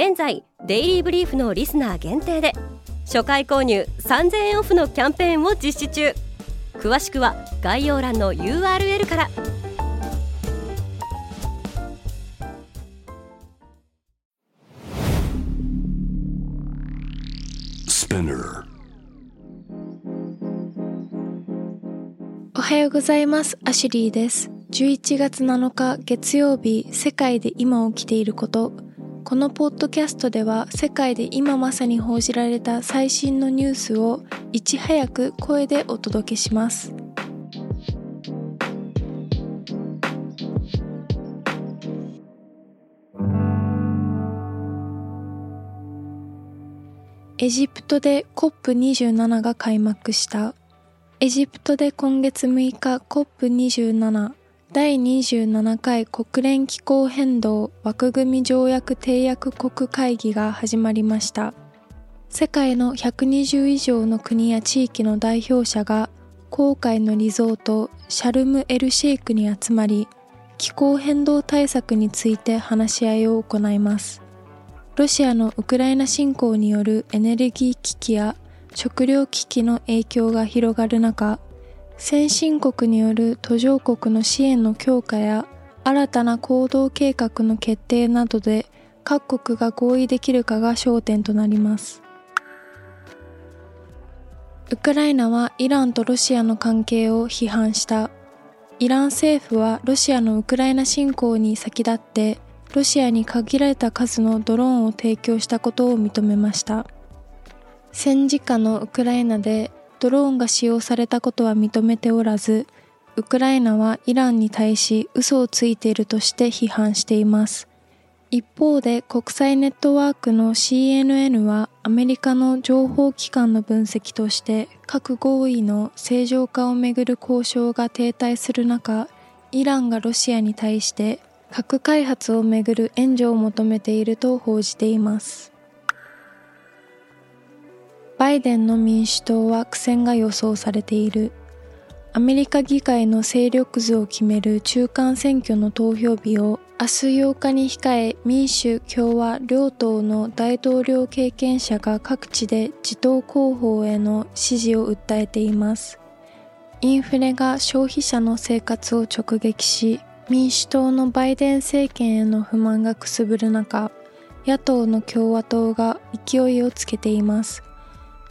現在デイリーブリーフのリスナー限定で初回購入3000円オフのキャンペーンを実施中。詳しくは概要欄の URL から。おはようございます。アシュリーです。11月7日月曜日世界で今起きていることこのポッドキャストでは世界で今まさに報じられた最新のニュースをいち早く声でお届けします。エジプトで COP27 が開幕した。エジプトで今月6日 COP27 第27回国連気候変動枠組条約締約国会議が始まりました。世界の120以上の国や地域の代表者が航海のリゾートシャルムエルシェイクに集まり気候変動対策について話し合いを行います。ロシアのウクライナ侵攻によるエネルギー危機や食糧危機の影響が広がる中、先進国による途上国の支援の強化や新たな行動計画の決定などで各国が合意できるかが焦点となります。ウクライナはイランとロシアの関係を批判した。イラン政府はロシアのウクライナ侵攻に先立ってロシアに限られた数のドローンを提供したことを認めました。戦時下のウクライナでドローンが使用されたことは認めておらず、ウクライナはイランに対し嘘をついているとして批判しています。一方で国際ネットワークの CNN はアメリカの情報機関の分析として核合意の正常化をめぐる交渉が停滞する中、イランがロシアに対して核開発をめぐる援助を求めていると報じています。バイデンの民主党は苦戦が予想されている。アメリカ議会の勢力図を決める中間選挙の投票日を明日8日に控え民主・共和両党の大統領経験者が各地で自党候補への支持を訴えています。インフレが消費者の生活を直撃し、民主党のバイデン政権への不満がくすぶる中、野党の共和党が勢いをつけています。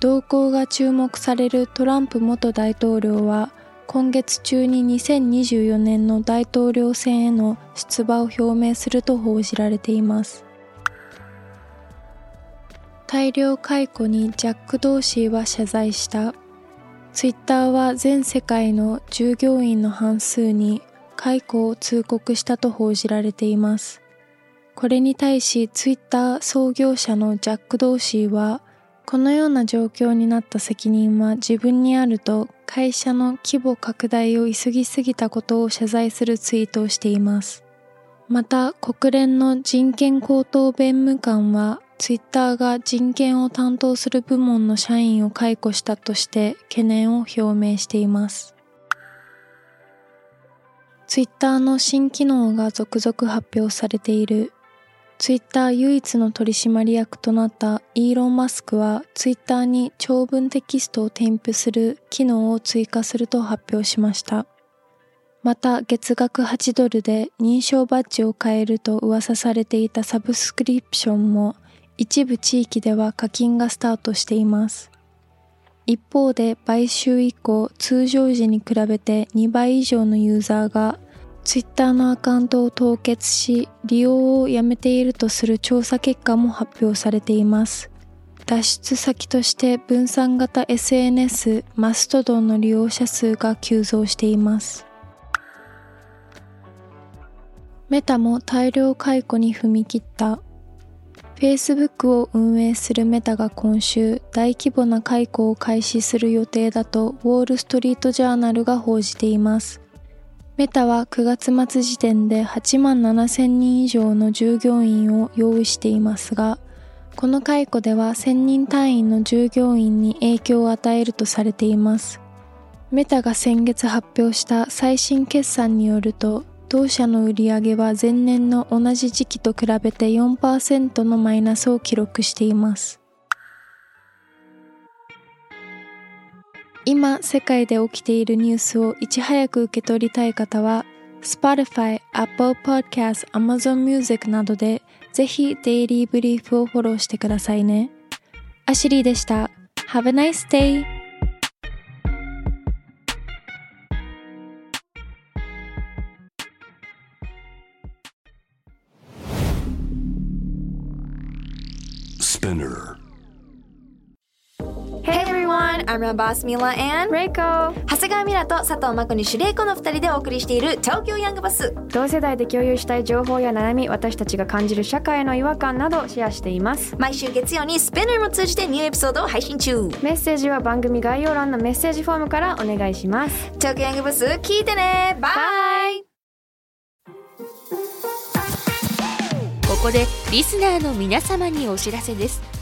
動向が注目されるトランプ元大統領は今月中に2024年の大統領選への出馬を表明すると報じられています。大量解雇にジャック・ドーシーは謝罪した。ツイッターは全世界の従業員の半数に解雇を通告したと報じられています。これに対しツイッター創業者のジャック・ドーシーはこのような状況になった責任は自分にあると会社の規模拡大を急ぎすぎたことを謝罪するツイートをしています。また国連の人権高等弁務官はツイッターが人権を担当する部門の社員を解雇したとして懸念を表明しています。ツイッターの新機能が続々発表されているツイッター唯一の取締役となったイーロン・マスクはツイッターに長文テキストを添付する機能を追加すると発表しました。また月額8ドルで認証バッジを変えると噂されていたサブスクリプションも一部地域では課金がスタートしています。一方で買収以降通常時に比べて2倍以上のユーザーがツイッターのアカウントを凍結し、利用をやめているとする調査結果も発表されています。脱出先として分散型 SNS マストドンの利用者数が急増しています。メタも大量解雇に踏み切った。Facebook を運営するメタが今週大規模な解雇を開始する予定だとウォール・ストリート・ジャーナルが報じています。メタは9月末時点で8万7千人以上の従業員を用意していますが、この解雇では1000人単位の従業員に影響を与えるとされています。メタが先月発表した最新決算によると、同社の売上は前年の同じ時期と比べて4%のマイナスを記録しています。今世界で起きているニュースをいち早く受け取りたい方は Spotify、Apple Podcast、Amazon Music などでぜひデイリーブリーフをフォローしてくださいね。アシリーでした。Have a nice day! Spinner Hey everyone, I'm your boss Mila and Reiko. 長谷川ミラと佐藤真子にシュレイコの二人でお送りしている東京ヤングバス。同世代で共有したい情報や悩み私たちが感じる社会の違和感などシェアしています。毎週月曜にスペナーも通じてニューエピソードを配信中。メッセージは番組概要欄のメッセージフォームからお願いします。東京ヤングバス聞いてね。バイここでリスナーの皆様にお知らせです